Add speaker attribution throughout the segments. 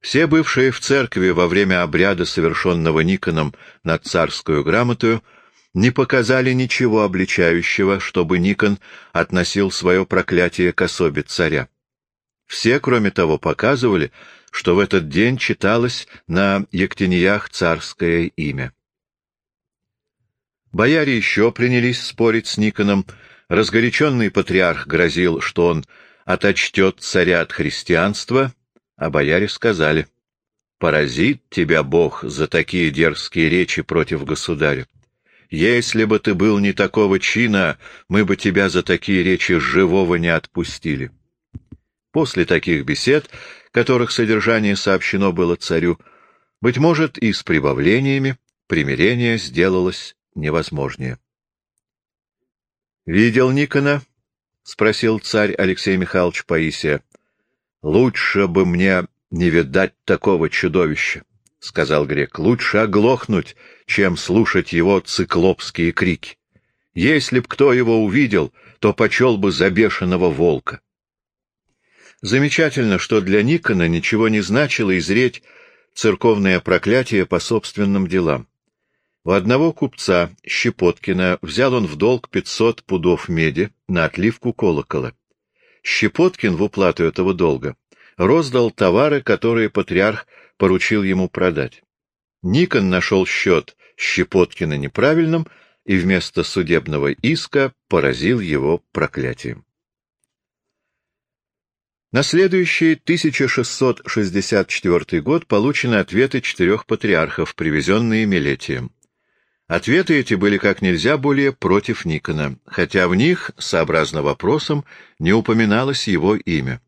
Speaker 1: Все бывшие в церкви во время обряда, совершенного Никоном над царскую грамотою, не показали ничего обличающего, чтобы Никон относил свое проклятие к особе царя. Все, кроме того, показывали, что в этот день читалось на Ектениях царское имя. Бояре еще принялись спорить с Никоном. Разгоряченный патриарх грозил, что он оточтет царя от христианства, а бояре сказали, «Поразит тебя Бог за такие дерзкие речи против государя. Если бы ты был не такого чина, мы бы тебя за такие речи живого не отпустили». После таких бесед, которых содержание сообщено было царю, быть может, и с прибавлениями, примирение сделалось невозможнее. «Видел Никона?» — спросил царь Алексей Михайлович Паисия. «Лучше бы мне не видать такого чудовища», — сказал грек. «Лучше оглохнуть, чем слушать его циклопские крики. Если б кто его увидел, то почел бы за бешеного волка». Замечательно, что для Никона ничего не значило изреть церковное проклятие по собственным делам. У одного купца, Щепоткина, взял он в долг 500 пудов меди на отливку колокола. Щепоткин в уплату этого долга роздал товары, которые патриарх поручил ему продать. Никон нашел счет Щепоткина неправильным и вместо судебного иска поразил его проклятием. На следующий 1664 год получены ответы четырех патриархов, привезенные Милетием. Ответы эти были как нельзя более против Никона, хотя в них, сообразно вопросам, не упоминалось его имя.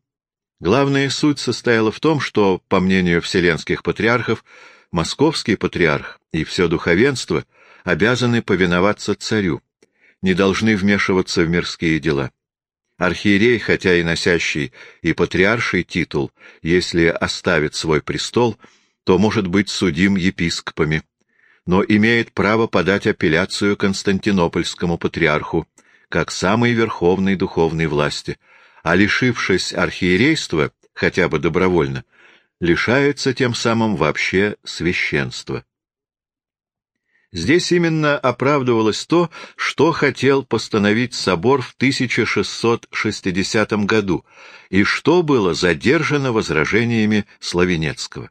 Speaker 1: Главная суть состояла в том, что, по мнению вселенских патриархов, московский патриарх и все духовенство обязаны повиноваться царю, не должны вмешиваться в мирские дела. Архиерей, хотя и носящий и патриарший титул, если оставит свой престол, то может быть судим епископами, но имеет право подать апелляцию Константинопольскому патриарху, как самой верховной духовной власти, а лишившись архиерейства, хотя бы добровольно, лишается тем самым вообще священства. Здесь именно оправдывалось то, что хотел постановить собор в 1660 году и что было задержано возражениями Славенецкого.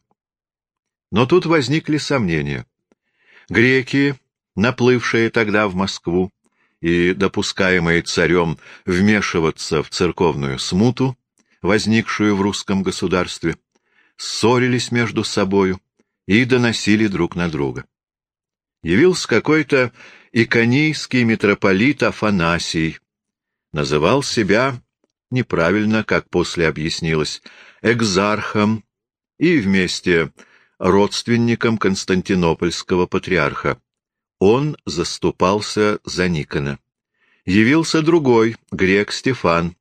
Speaker 1: Но тут возникли сомнения. Греки, наплывшие тогда в Москву и допускаемые царем вмешиваться в церковную смуту, возникшую в русском государстве, ссорились между собою и доносили друг на друга. Явился какой-то иконийский митрополит Афанасий, называл себя, неправильно, как после объяснилось, экзархом и вместе родственником константинопольского патриарха. Он заступался за Никона. Явился другой, грек Стефан,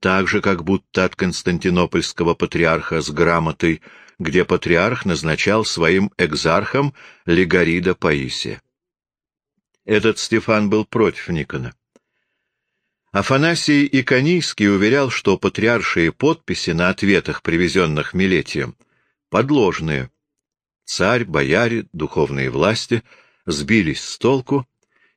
Speaker 1: также как будто от константинопольского патриарха с грамотой, где патриарх назначал своим экзархом Легарида Паисия. Этот Стефан был против Никона. Афанасий Иконийский уверял, что патриаршие подписи на ответах, привезенных Милетием, подложные, царь, бояре, духовные власти сбились с толку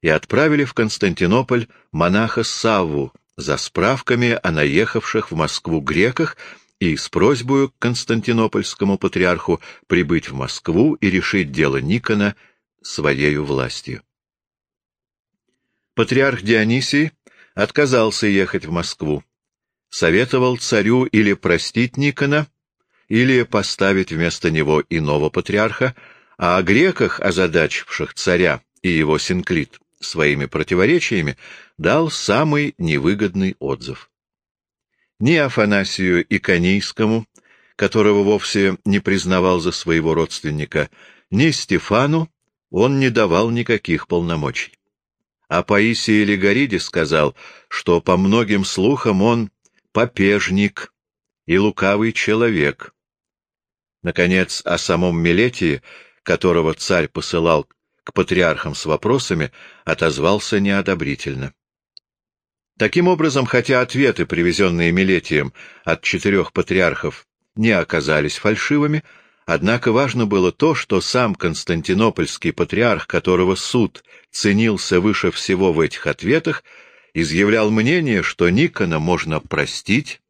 Speaker 1: и отправили в Константинополь монаха Савву за справками о наехавших в Москву греках и с просьбой к константинопольскому патриарху прибыть в Москву и решить дело Никона своею властью. Патриарх Дионисий отказался ехать в Москву, советовал царю или простить Никона, или поставить вместо него иного патриарха, а о греках, озадачивших царя и его синклит своими противоречиями, дал самый невыгодный отзыв. Ни Афанасию Иконийскому, которого вовсе не признавал за своего родственника, ни Стефану он не давал никаких полномочий. А Паисий Легориде сказал, что по многим слухам он попежник и лукавый человек, Наконец, о самом Милетии, которого царь посылал к патриархам с вопросами, отозвался неодобрительно. Таким образом, хотя ответы, привезенные Милетием от четырех патриархов, не оказались фальшивыми, Однако важно было то, что сам константинопольский патриарх, которого суд ценился выше всего в этих ответах, изъявлял мнение, что Никона можно простить,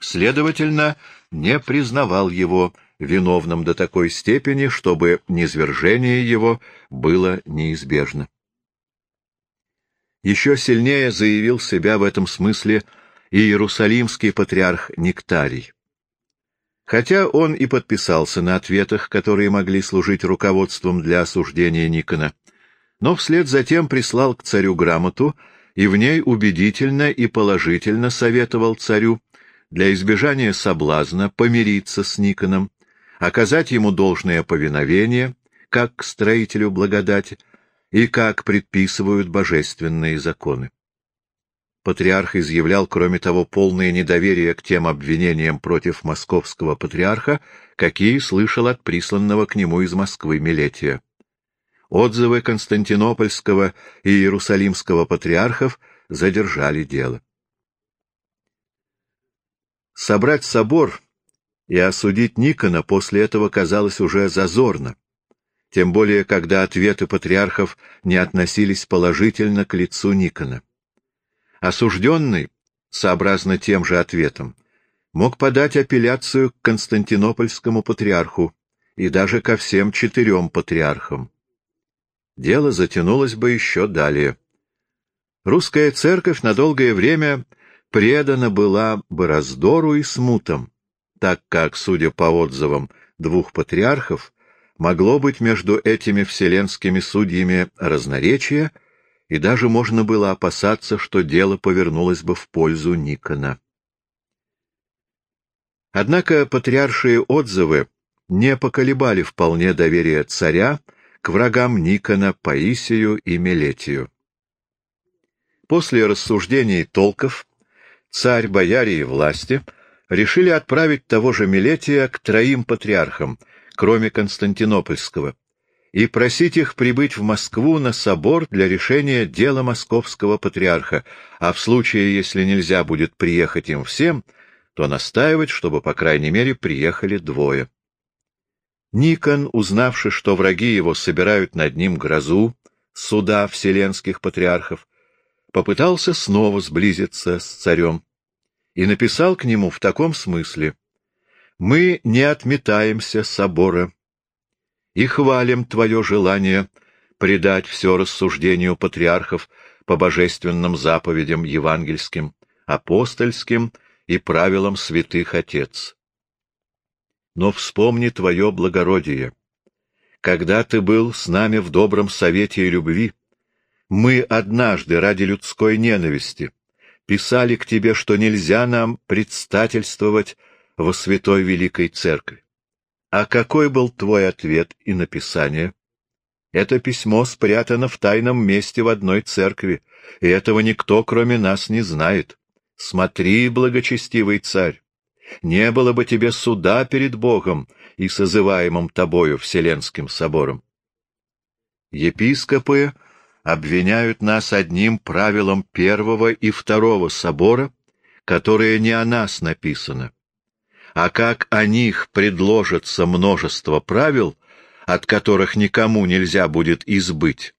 Speaker 1: следовательно, не признавал его виновным до такой степени, чтобы низвержение его было неизбежно. Еще сильнее заявил себя в этом смысле и иерусалимский патриарх Нектарий. Хотя он и подписался на ответах, которые могли служить руководством для осуждения Никона, но вслед за тем прислал к царю грамоту и в ней убедительно и положительно советовал царю для избежания соблазна помириться с Никоном, оказать ему должное повиновение, как строителю благодати, и как предписывают божественные законы. Патриарх изъявлял, кроме того, полное недоверие к тем обвинениям против московского патриарха, какие слышал от присланного к нему из Москвы Милетия. Отзывы Константинопольского и Иерусалимского патриархов задержали дело. Собрать собор и осудить Никона после этого казалось уже зазорно, тем более когда ответы патриархов не относились положительно к лицу Никона. Осужденный, сообразно тем же ответом, мог подать апелляцию к Константинопольскому патриарху и даже ко всем четырем патриархам. Дело затянулось бы еще далее. Русская церковь на долгое время предана была бы раздору и смутам, так как, судя по отзывам двух патриархов, могло быть между этими вселенскими судьями разноречие — и даже можно было опасаться, что дело повернулось бы в пользу Никона. Однако патриаршие отзывы не поколебали вполне доверие царя к врагам Никона, Паисию и Мелетию. После рассуждений толков царь, бояре и власти решили отправить того же Мелетия к троим патриархам, кроме Константинопольского, и просить их прибыть в Москву на собор для решения дела московского патриарха, а в случае, если нельзя будет приехать им всем, то настаивать, чтобы, по крайней мере, приехали двое. Никон, узнавши, что враги его собирают над ним грозу, суда вселенских патриархов, попытался снова сблизиться с царем и написал к нему в таком смысле «Мы не отметаемся собора, и хвалим Твое желание предать все рассуждению патриархов по божественным заповедям евангельским, апостольским и правилам святых Отец. Но вспомни Твое благородие. Когда Ты был с нами в добром совете и любви, мы однажды ради людской ненависти писали к Тебе, что нельзя нам предстательствовать во Святой Великой Церкви. А какой был твой ответ и написание? Это письмо спрятано в тайном месте в одной церкви, и этого никто, кроме нас, не знает. Смотри, благочестивый царь, не было бы тебе суда перед Богом и созываемым тобою Вселенским собором. Епископы обвиняют нас одним правилом первого и второго собора, которое не о нас написано, а как о них предложится множество правил, от которых никому нельзя будет избыть,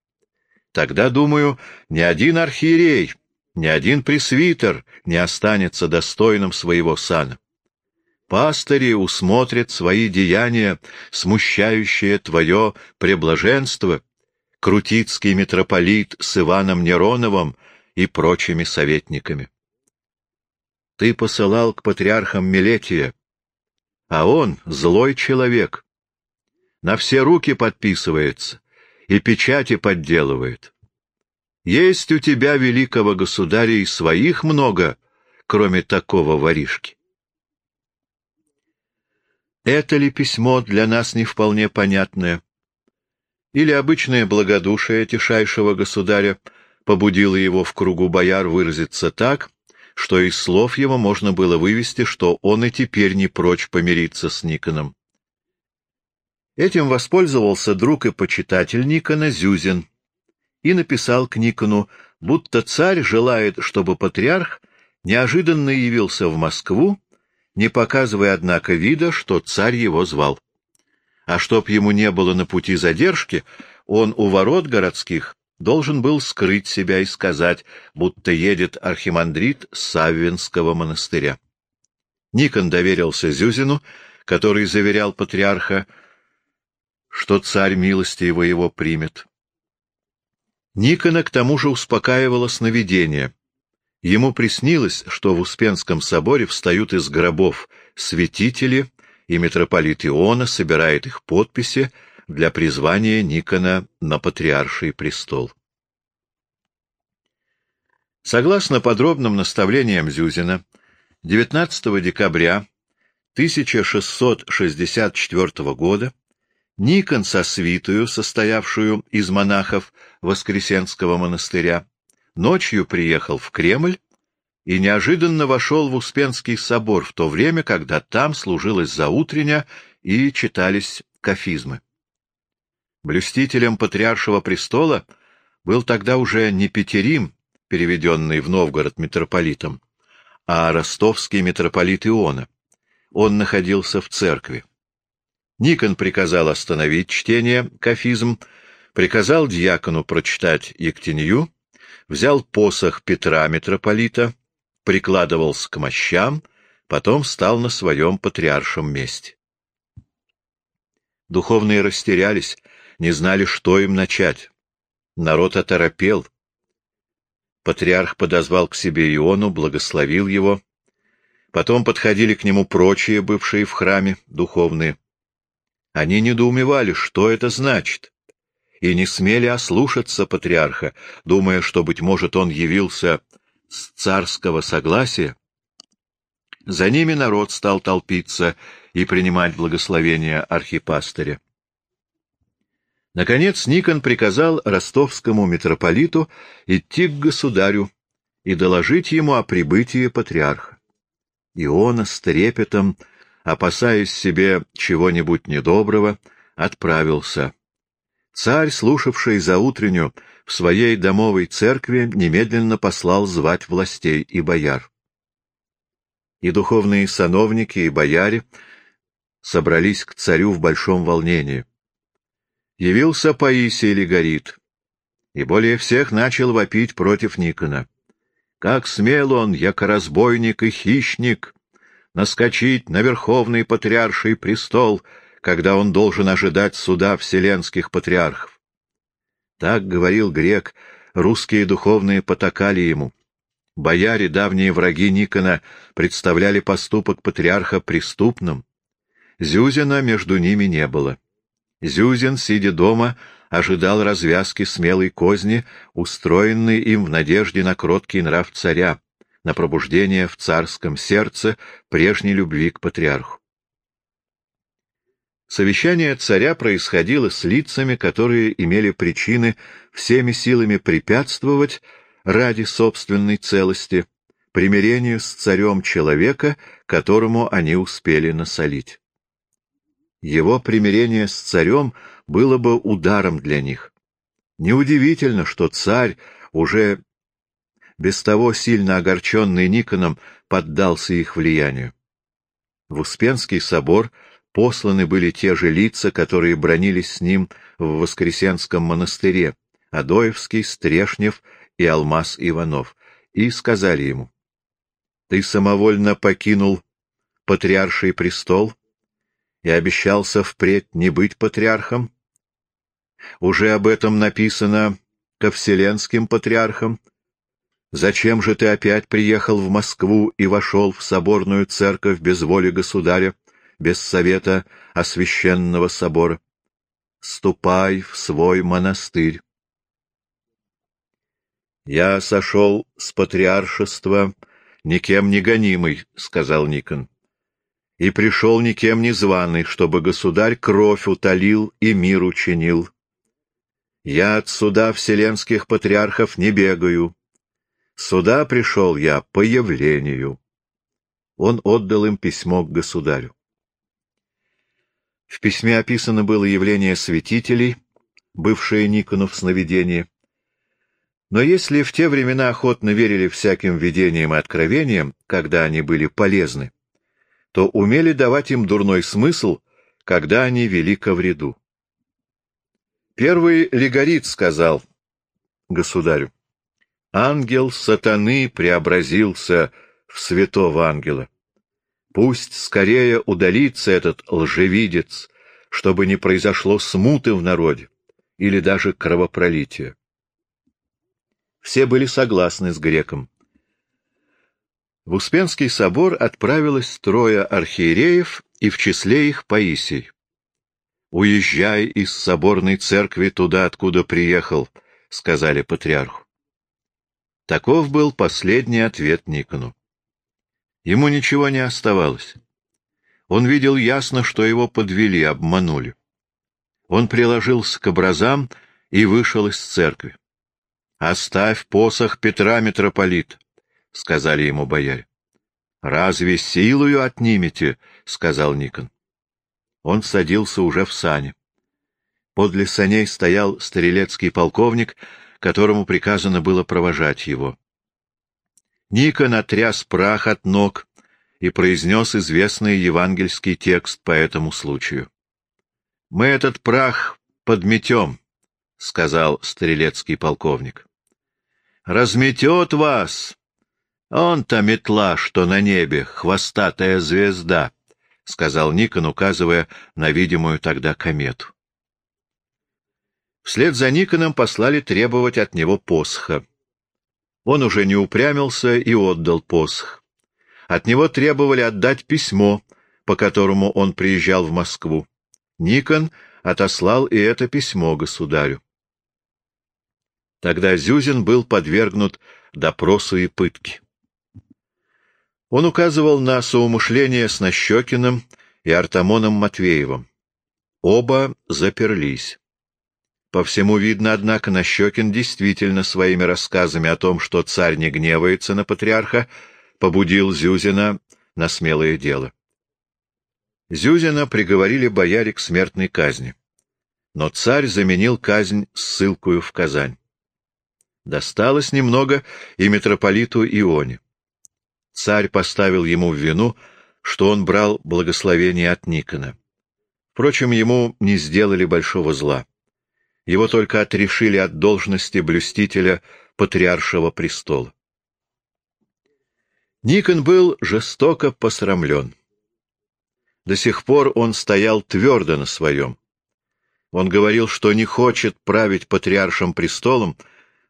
Speaker 1: тогда, думаю, ни один архиерей, ни один пресвитер не останется достойным своего сана. Пастыри усмотрят свои деяния, смущающие твое преблаженство, крутицкий митрополит с Иваном Нероновым и прочими советниками. Ты посылал к патриархам Милетия, а он злой человек. На все руки подписывается и печати подделывает. Есть у тебя, великого государя, и своих много, кроме такого воришки. Это ли письмо для нас не вполне понятное? Или обычное благодушие тишайшего государя побудило его в кругу бояр выразиться так, что из слов его можно было вывести, что он и теперь не прочь помириться с Никоном. Этим воспользовался друг и почитатель Никона Зюзин и написал к Никону, будто царь желает, чтобы патриарх неожиданно явился в Москву, не показывая, однако, вида, что царь его звал. А чтоб ему не было на пути задержки, он у ворот городских должен был скрыть себя и сказать, будто едет архимандрит Саввинского монастыря. Никон доверился Зюзину, который заверял патриарха, что царь милостиво его примет. Никона к тому же успокаивало сновидение. Ему приснилось, что в Успенском соборе встают из гробов святители, и митрополит Иона собирает их подписи для призвания Никона на патриарший престол. Согласно подробным наставлениям Зюзина, 19 декабря 1664 года Никон со свитую, состоявшую из монахов Воскресенского монастыря, ночью приехал в Кремль и неожиданно вошел в Успенский собор в то время, когда там служилось заутреня и читались кафизмы. Блюстителем патриаршего престола был тогда уже не Петерим, переведенный в Новгород митрополитом, а ростовский митрополит Иона. Он находился в церкви. Никон приказал остановить чтение кафизм, приказал дьякону прочитать Ектенью, взял посох Петра митрополита, прикладывался к мощам, потом встал на своем патриаршем месте. Духовные растерялись, не знали, что им начать. Народ оторопел. Патриарх подозвал к себе Иону, благословил его. Потом подходили к нему прочие, бывшие в храме, духовные. Они недоумевали, что это значит, и не смели ослушаться патриарха, думая, что, быть может, он явился с царского согласия. За ними народ стал толпиться и принимать благословение архипастыря. Наконец Никон приказал ростовскому митрополиту идти к государю и доложить ему о прибытии патриарха. Иона с трепетом опасаясь себе чего-нибудь недоброго, отправился. Царь, слушавший за утренню в своей домовой церкви, немедленно послал звать властей и бояр. И духовные сановники, и бояре собрались к царю в большом волнении. Явился Паисий Легорит, и более всех начал вопить против Никона. Как смел он, яко разбойник и хищник, наскочить на верховный патриарший престол, когда он должен ожидать суда вселенских патриархов. Так говорил грек, русские духовные потакали ему. Бояре, давние враги Никона, представляли поступок патриарха преступным. Зюзина между ними не было. Зюзин, сидя дома, ожидал развязки смелой козни, устроенной им в надежде на кроткий нрав царя, на пробуждение в царском сердце прежней любви к патриарху. Совещание царя происходило с лицами, которые имели причины всеми силами препятствовать ради собственной целости примирению с царем человека, которому они успели насолить. Его примирение с царем было бы ударом для них. Неудивительно, что царь, уже без того сильно огорченный Никоном, поддался их влиянию. В Успенский собор посланы были те же лица, которые бронились с ним в Воскресенском монастыре, Адоевский, Стрешнев и Алмаз Иванов, и сказали ему, «Ты самовольно покинул патриарший престол и обещался впредь не быть патриархом? Уже об этом написано ко вселенским патриархам, Зачем же ты опять приехал в Москву и вошел в соборную церковь без воли государя, без совета освященного собора? Ступай в свой монастырь. Я сошел с патриаршества никем не гонимый, — сказал Никон, — и пришел никем не званый, чтобы государь кровь утолил и мир учинил. Я от суда вселенских патриархов не бегаю, Сюда пришел я по явлению. Он отдал им письмо к государю. В письме описано было явление святителей, бывшее Никону в сновидении. Но если в те времена охотно верили всяким видениям и откровениям, когда они были полезны, то умели давать им дурной смысл, когда они вели ко вреду. Первый легорит сказал государю, «Ангел сатаны преобразился в святого ангела. Пусть скорее удалится этот лжевидец, чтобы не произошло смуты в народе или даже кровопролития. Все были согласны с греком. В Успенский собор отправилось трое архиереев, и в числе их Паисий. «Уезжай из соборной церкви туда, откуда приехал», — сказали патриарху. Таков был последний ответ Никону. Ему ничего не оставалось. Он видел ясно, что его подвели, обманули. Он приложился к образам и вышел из церкви. — Оставь посох Петра митрополит, — сказали ему бояре. — Разве силою отнимете? — сказал Никон. Он садился уже в сане. Подле саней стоял стрелецкий полковник, которому приказано было провожать его. Никон отряс прах от ног и произнес известный евангельский текст по этому случаю. «Мы этот прах подметем», — сказал стрелецкий полковник. «Разметет вас! Он-то метла, что на небе, хвостатая звезда», — сказал Никон, указывая на видимую тогда комету. Вслед за Никоном послали требовать от него посха. Он уже не упрямился и отдал посох. От него требовали отдать письмо, по которому он приезжал в Москву. Никон отослал и это письмо государю. Тогда Зюзин был подвергнут допросу и пытке. Он указывал на соумышление с Нащекиным и Артамоном Матвеевым. Оба заперлись. По всему видно, однако, Нащекин действительно своими рассказами о том, что царь не гневается на патриарха, побудил Зюзина на смелое дело. Зюзина приговорили бояре к смертной казни. Но царь заменил казнь ссылкою в Казань. Досталось немного и митрополиту Ионе. Царь поставил ему в вину, что он брал благословение от Никона. Впрочем, ему не сделали большого зла. Его только отрешили от должности блюстителя патриаршего престола. Никон был жестоко посрамлен. До сих пор он стоял твердо на своем. Он говорил, что не хочет править патриаршим престолом,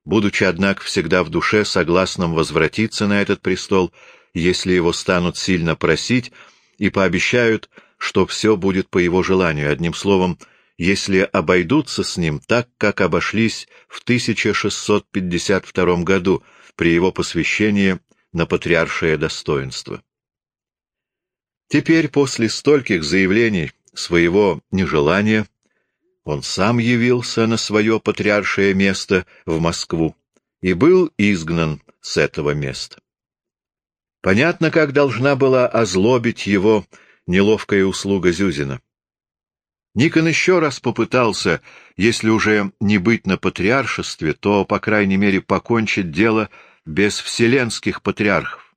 Speaker 1: будучи, однако, всегда в душе согласным возвратиться на этот престол, если его станут сильно просить и пообещают, что все будет по его желанию, одним словом — если обойдутся с ним так, как обошлись в 1652 году при его посвящении на патриаршее достоинство. Теперь, после стольких заявлений своего нежелания, он сам явился на свое патриаршее место в Москву и был изгнан с этого места. Понятно, как должна была озлобить его неловкая услуга Зюзина. Никон еще раз попытался, если уже не быть на патриаршестве, то, по крайней мере, покончить дело без вселенских патриархов.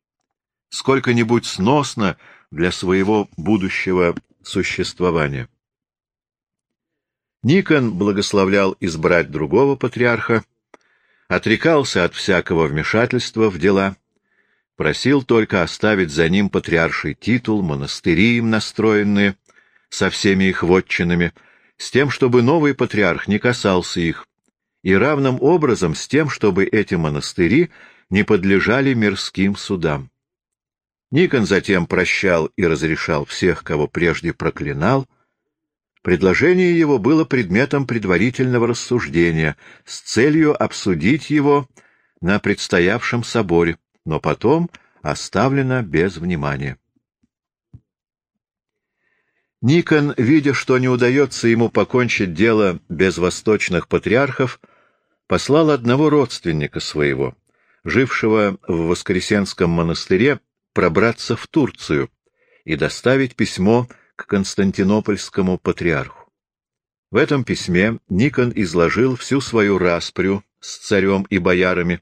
Speaker 1: Сколько-нибудь сносно для своего будущего существования. Никон благословлял избрать другого патриарха, отрекался от всякого вмешательства в дела, просил только оставить за ним патриарший титул, монастыри им настроенные — со всеми их вотчинами, с тем, чтобы новый патриарх не касался их, и равным образом с тем, чтобы эти монастыри не подлежали мирским судам. Никон затем прощал и разрешал всех, кого прежде проклинал. Предложение его было предметом предварительного рассуждения с целью обсудить его на предстоявшем соборе, но потом оставлено без внимания. Никон, видя, что не удается ему покончить дело без восточных патриархов, послал одного родственника своего, жившего в Воскресенском монастыре, пробраться в Турцию и доставить письмо к Константинопольскому патриарху. В этом письме Никон изложил всю свою распрю с царем и боярами,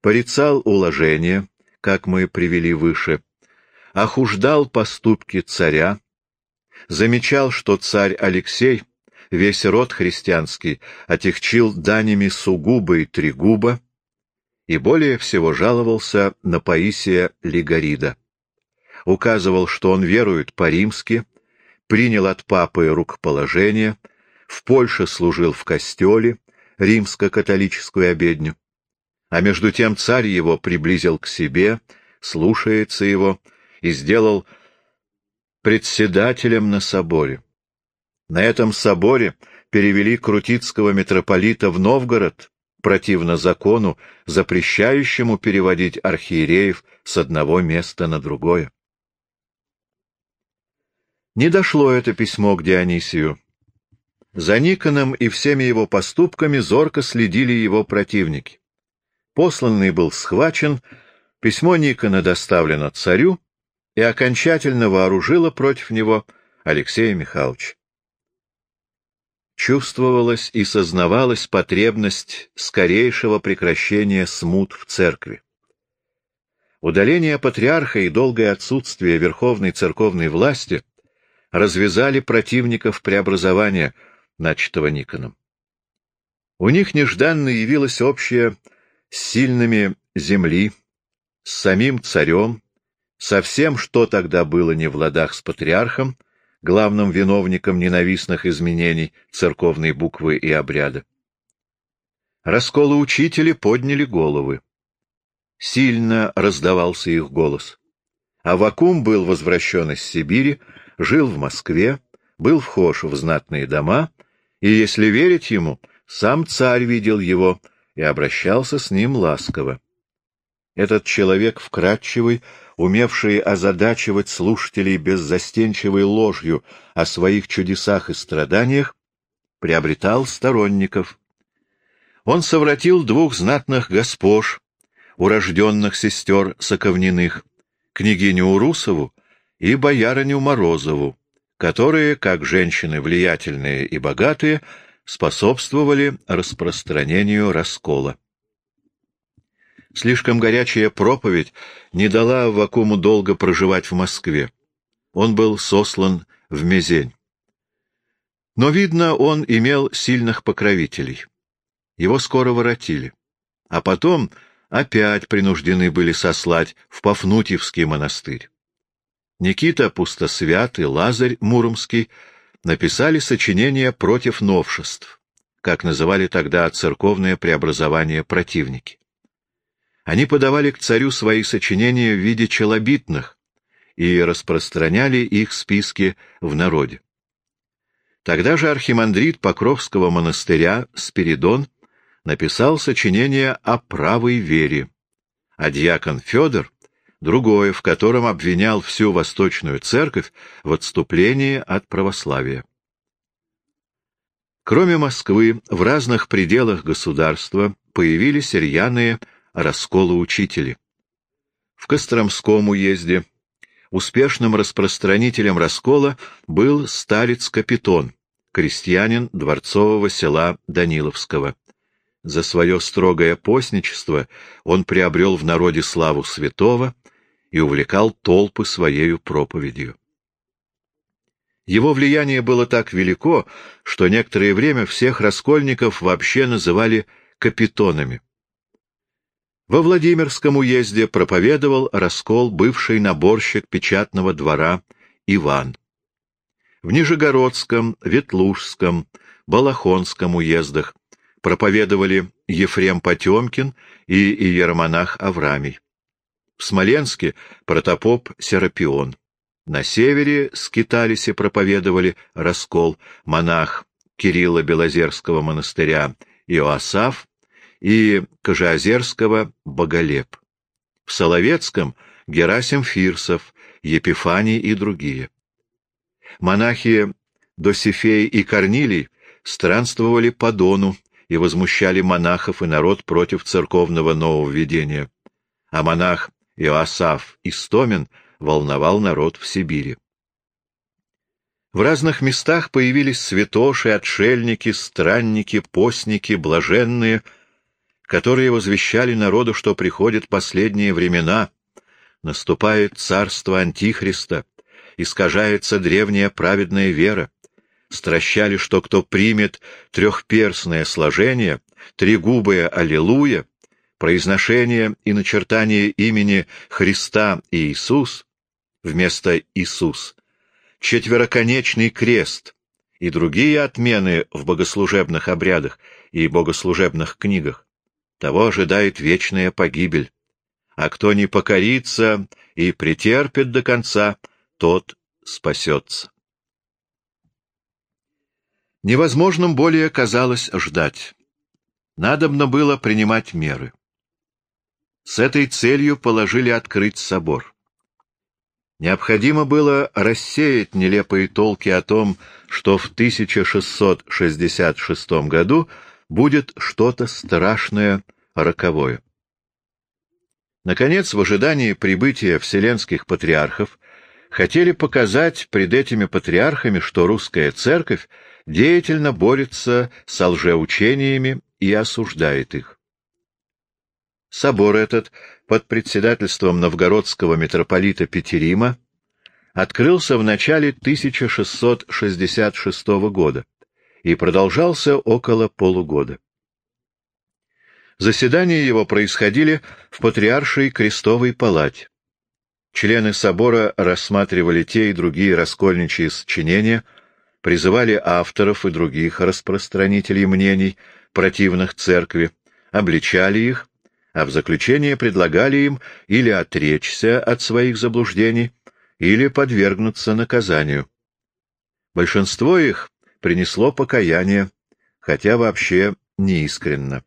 Speaker 1: порицал уложение, как мы привели выше, охуждал поступки царя, замечал, что царь Алексей весь род христианский отягчил данями сугубо и тригубо, и более всего жаловался на Паисия Лигорида. Указывал, что он верует по-римски, принял от папы рукоположение, в Польше служил в костеле, римско-католическую обедню. А между тем царь его приблизил к себе, слушается его и сделал председателем на соборе. На этом соборе перевели крутицкого митрополита в Новгород, противно закону, запрещающему переводить архиереев с одного места на другое. Не дошло это письмо к Дионисию. За Никоном и всеми его поступками зорко следили его противники. Посланный был схвачен, письмо Никона доставлено царю и окончательно вооружило против него Алексея Михайловича чувствовалась и сознавалась потребность скорейшего прекращения смут в церкви. Удаление патриарха и долгое отсутствие верховной церковной власти развязали противников преобразования, начатого Никоном. У них нежданно явилось общее с сильными земли, с самим царем, со всем, что тогда было не в ладах с патриархом, главным виновником ненавистных изменений церковной буквы и обряда. Расколы учители подняли головы. Сильно раздавался их голос. Авакум был возвращен из Сибири, жил в Москве, был вхож в знатные дома, и, если верить ему, сам царь видел его и обращался с ним ласково. Этот человек вкрадчивый, умевший озадачивать слушателей беззастенчивой ложью о своих чудесах и страданиях, приобретал сторонников. Он совратил двух знатных госпож, урожденных сестер Соковниных, княгиню Урусову и боярыню Морозову, которые, как женщины влиятельные и богатые, способствовали распространению раскола. Слишком горячая проповедь не дала Аввакуму долго проживать в Москве. Он был сослан в Мезень. Но, видно, он имел сильных покровителей. Его скоро воротили. А потом опять принуждены были сослать в Пафнутьевский монастырь. Никита Пустосвят и Лазарь Муромский написали сочинение против новшеств, как называли тогда церковное преобразование противники. Они подавали к царю свои сочинения в виде челобитных и распространяли их списки в народе. Тогда же архимандрит Покровского монастыря Спиридон написал сочинение о правой вере, а дьякон Федор — другое, в котором обвинял всю Восточную Церковь в отступлении от православия. Кроме Москвы, в разных пределах государства появились рьяные раскола учителей. В Костромском уезде успешным распространителем раскола был старец Капитон, крестьянин дворцового села Даниловского. За свое строгое постничество он приобрел в народе славу святого и увлекал толпы своею проповедью. Его влияние было так велико, что некоторое время всех раскольников вообще называли капитонами. Во Владимирском уезде проповедовал раскол бывший наборщик печатного двора Иван. В Нижегородском, Ветлужском, Балахонском уездах проповедовали Ефрем Потемкин и иеромонах Аврамий. В Смоленске протопоп Серапион. На севере скитались проповедовали раскол монах Кирилла Белозерского монастыря Иоасаф и Кожеозерского Боголеп. В Соловецком — Герасим Фирсов, Епифаний и другие. Монахи Досифей и Корнилий странствовали по Дону и возмущали монахов и народ против церковного нововведения, а монах Иоасаф Истомин волновал народ в Сибири. В разных местах появились святоши, отшельники, странники, постники, блаженные — которые возвещали народу, что приходят последние времена, наступает царство Антихриста, искажается древняя праведная вера. Стращали, что кто примет трехперстное сложение, тригубое «Аллилуйя», произношение и начертание имени Христа и Иисус вместо Иисус, четвероконечный крест и другие отмены в богослужебных обрядах и богослужебных книгах, того ожидает вечная погибель. А кто не покорится и претерпит до конца, тот спасется. Невозможным более казалось ждать. Надобно было принимать меры. С этой целью положили открыть собор. Необходимо было рассеять нелепые толки о том, что в 1666 году будет что-то страшное, роковое. Наконец, в ожидании прибытия вселенских патриархов, хотели показать пред этими патриархами, что русская церковь деятельно борется с лжеучениями и осуждает их. Собор этот под председательством новгородского митрополита Петерима открылся в начале 1666 года и продолжался около полугода. Заседания его происходили в Патриаршей Крестовой палате. Члены собора рассматривали те и другие раскольничьи сочинения, призывали авторов и других распространителей мнений, противных церкви, обличали их, а в заключение предлагали им или отречься от своих заблуждений, или подвергнуться наказанию. Большинство их принесло покаяние, хотя вообще неискренно.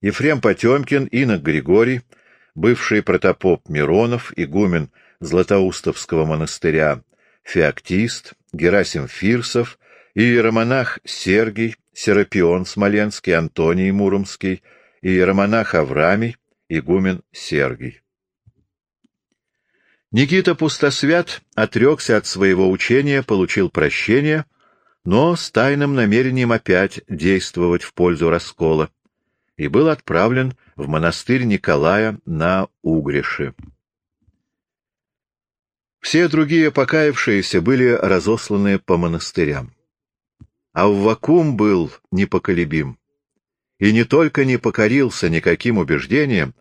Speaker 1: Ефрем Потемкин, Инок Григорий, бывший протопоп Миронов, игумен Златоустовского монастыря, феоктист, Герасим Фирсов, и иеромонах Сергий, Серапион Смоленский, Антоний Муромский, и иеромонах Аврамий, игумен Сергий. Никита Пустосвят отрекся от своего учения, получил прощение, но с тайным намерением опять действовать в пользу раскола, и был отправлен в монастырь Николая на Угрише. Все другие покаявшиеся были разосланы по монастырям. А Вакум был непоколебим. И не только не покорился никаким убеждениям,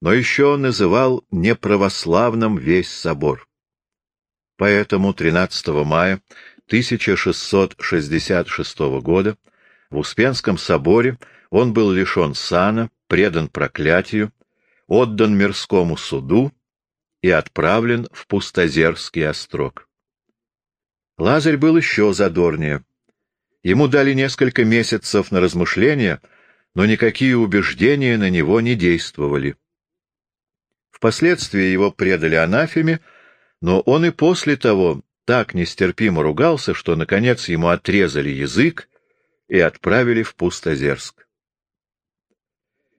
Speaker 1: но еще называл неправославным весь собор. Поэтому 13 мая 1666 года в Успенском соборе он был лишен сана, предан проклятию, отдан мирскому суду и отправлен в Пустозерский острог. Лазарь был еще задорнее. Ему дали несколько месяцев на размышления, но никакие убеждения на него не действовали. Впоследствии его предали анафеме, но он и после того так нестерпимо ругался, что, наконец, ему отрезали язык и отправили в Пустозерск.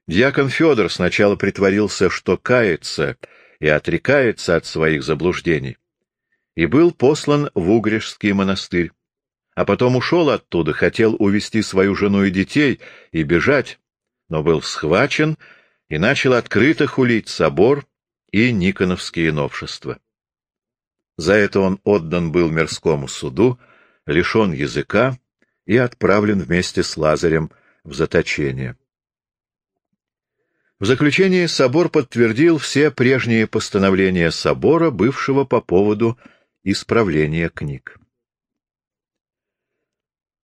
Speaker 1: Дьякон Федор сначала притворился, что кается и отрекается от своих заблуждений, и был послан в Угришский монастырь а потом ушел оттуда, хотел увести свою жену и детей и бежать, но был схвачен и начал открыто хулить собор и никоновские новшества. За это он отдан был мирскому суду, лишен языка и отправлен вместе с Лазарем в заточение. В заключение собор подтвердил все прежние постановления собора, бывшего по поводу исправления книг.